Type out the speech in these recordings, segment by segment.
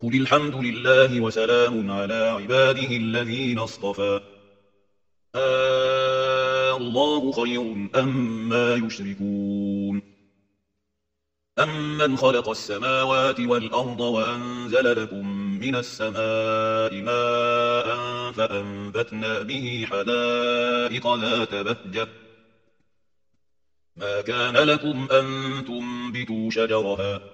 قل الحمد لله وسلام على عباده الذين اصطفى. آه، الله خير أما يشركون. أمن من خلق السماوات والأرض وأنزل لكم من السماء ماء فأنبتنا به حدائق ذات بهجة. ما كان لكم أن تنبتوا شجرها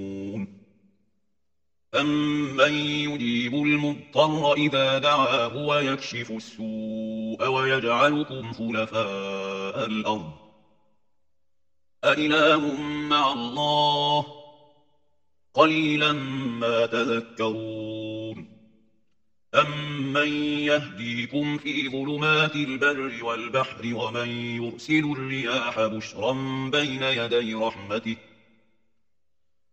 أَمَّن يُجِيبُ الْمُضْطَرَّ إِذَا دَعَاهُ وَيَكْشِفُ السُّوءَ وَيَجْعَلُكُمْ خُلَفَاءَ الْأَرْضِ أَإِلَٰهٌ مَّعَ اللَّهِ قَلِيلًا مَّا تَذَكَّرُونَ أَمَّن يَهْدِيكُمْ فِي ظُلُمَاتِ الْبَرِّ وَالْبَحْرِ وَمَن يُرْسِلُ الرِّيَاحَ بُشْرًا بَيْنَ يَدَيْ رَحْمَتِهِ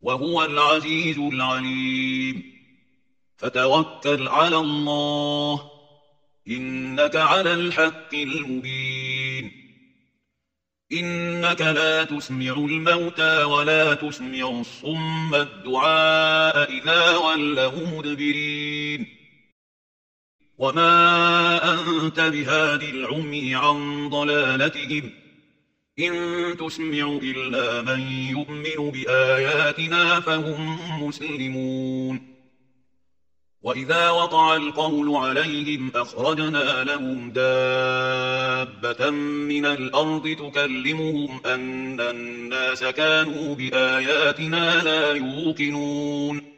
وهو العزيز العليم. فتوكل على الله إنك على الحق المبين. إنك لا تسمع الموتى ولا تسمع الصم الدعاء إذا وله مدبرين. وما أنت بهاد العمي عن ضلالتهم. إن تسمع إلا من يؤمن بآياتنا فهم مسلمون. وإذا وطع القول عليهم أخرجنا لهم دابة من الأرض تكلمهم أن الناس كانوا بآياتنا لا يوقنون.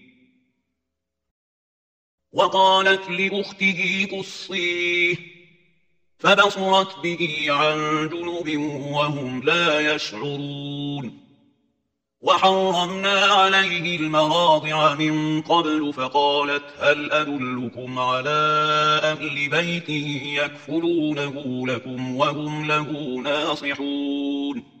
وقالت لأخته قصيه فبصرت به عن جنوب وهم لا يشعرون. وحرمنا عليه المراضع من قبل فقالت هل أدلكم على أهل بيته يكفلونه لكم وهم له ناصحون.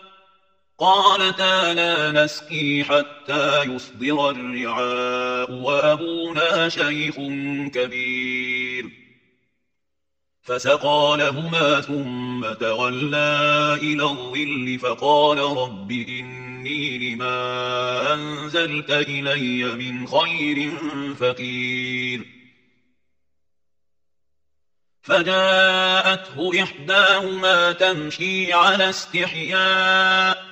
قالتا لا نسكي حتى يصدر الرعاء وأبونا شيخ كبير. فسقى لهما ثم تولى إلى الظل فقال رب إني لما أنزلت إلي من خير فقير. فجاءته إحداهما تمشي على استحياء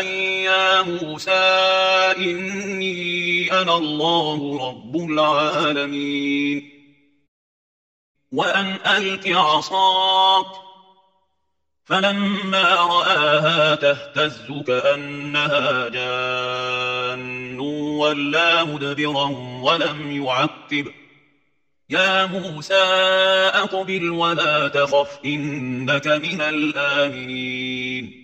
أن يا موسى إني أنا الله رب العالمين وأن ألك عصاك فلما رآها تهتز كأنها جان ولا مدبرا ولم يعقب يا موسى أقبل ولا تخف إنك من الآمنين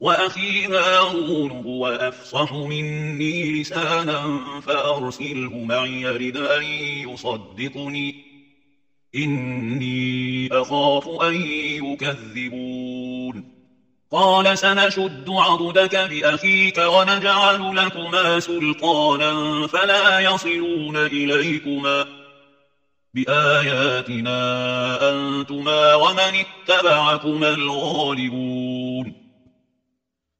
وأخي هارون هو أفصح مني لسانا فأرسله معي رد أن يصدقني. إني أخاف أن يكذبون. قال سنشد عضدك بأخيك ونجعل لكما سلطانا فلا يصلون إليكما. بآياتنا أنتما ومن اتبعكما الغالبون.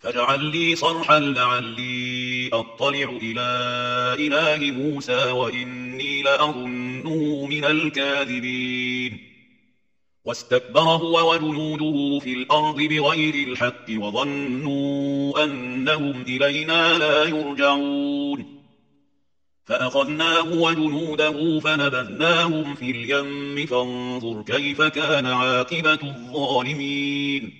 فاجعل لي صرحا لعلي أطلع إلى إله موسى وإني لأظنه من الكاذبين. واستكبر هو وجنوده في الأرض بغير الحق وظنوا أنهم إلينا لا يرجعون. فأخذناه وجنوده فنبذناهم في اليم فانظر كيف كان عاقبة الظالمين.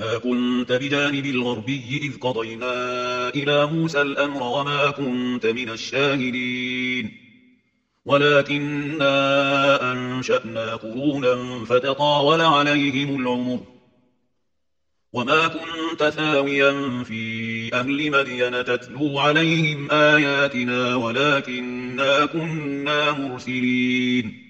ما كنت بجانب الغربي إذ قضينا إلى موسى الأمر وما كنت من الشاهدين. ولكننا أنشأنا قرونا فتطاول عليهم العمر. وما كنت ثاويا في أهل مدينة تتلو عليهم آياتنا ولكننا كنا مرسلين.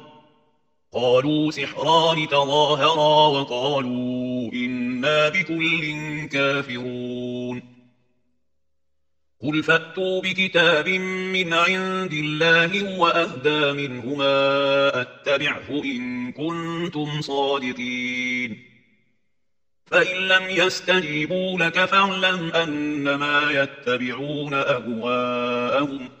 قالوا سحران تظاهرا وقالوا إنا بكل كافرون. قل فأتوا بكتاب من عند الله وأهدى منهما أتبعه إن كنتم صادقين. فإن لم يستجيبوا لك فاعلم أنما يتبعون أهواءهم.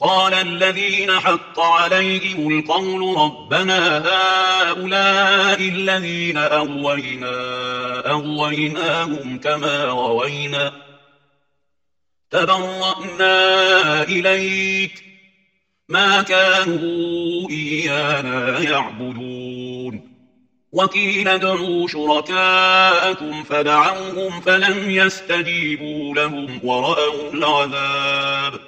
قال الذين حق عليهم القول ربنا هؤلاء الذين أغوينا أغويناهم كما روينا تبرأنا إليك. ما كانوا إيانا يعبدون. وقيل ادعوا شركاءكم فدعوهم فلم يستجيبوا لهم ورأوا العذاب.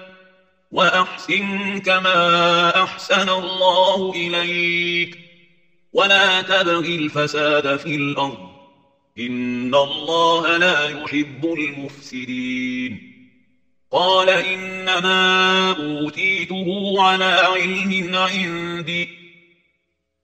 وأحسن كما أحسن الله إليك ولا تبغي الفساد في الأرض إن الله لا يحب المفسدين قال إنما أوتيته على علم عندي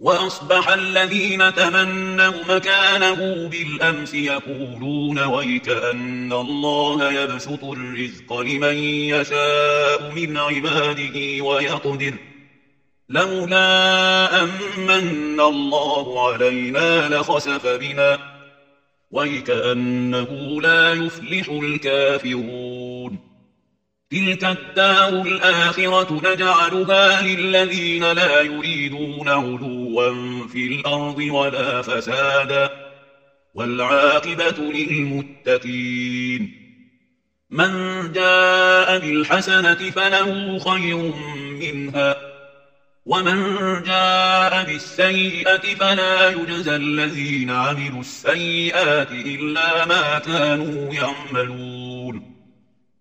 وأصبح الذين تمنوا مكانه بالأمس يقولون ويكأن الله يبسط الرزق لمن يشاء من عباده ويقدر لولا أمن الله علينا لخسف بنا ويكأنه لا يفلح الكافرون تلك الدار الآخرة نجعلها للذين لا يريدون علوم علوا في الأرض ولا فسادا والعاقبة للمتقين من جاء بالحسنة فله خير منها ومن جاء بالسيئة فلا يجزى الذين عملوا السيئات إلا ما كانوا يعملون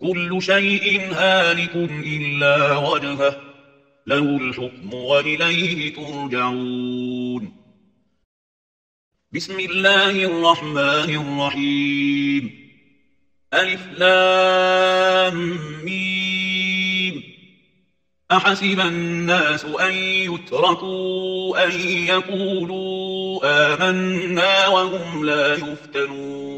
كل شيء هالك إلا وجهه له الحكم وإليه ترجعون. بسم الله الرحمن الرحيم. ألف لام ميم. أحسب الناس أن يتركوا أن يقولوا آمنا وهم لا يفتنون.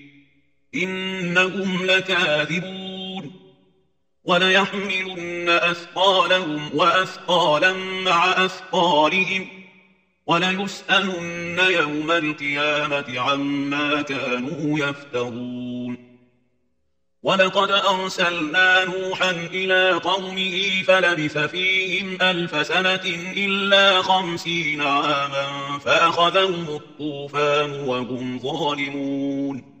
إنهم لكاذبون وليحملن أثقالهم وأثقالا مع أثقالهم وليسألن يوم القيامة عما كانوا يفترون ولقد أرسلنا نوحا إلى قومه فلبث فيهم ألف سنة إلا خمسين عاما فأخذهم الطوفان وهم ظالمون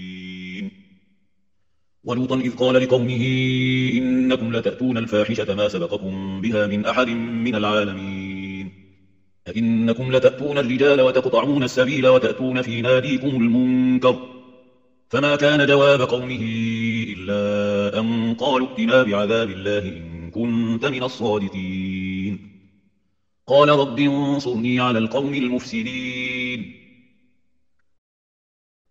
ولوطا إذ قال لقومه إنكم لتأتون الفاحشة ما سبقكم بها من أحد من العالمين. أئنكم لتأتون الرجال وتقطعون السبيل وتأتون في ناديكم المنكر. فما كان جواب قومه إلا أن قالوا اتنا بعذاب الله إن كنت من الصادقين. قال رب انصرني على القوم المفسدين.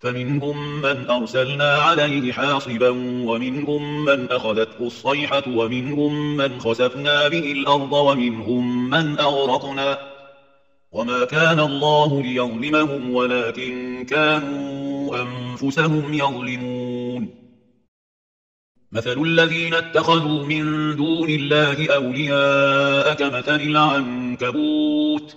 فمنهم من أرسلنا عليه حاصبا ومنهم من أخذته الصيحة ومنهم من خسفنا به الأرض ومنهم من أغرقنا وما كان الله ليظلمهم ولكن كانوا أنفسهم يظلمون. مثل الذين اتخذوا من دون الله أولياء كمثل العنكبوت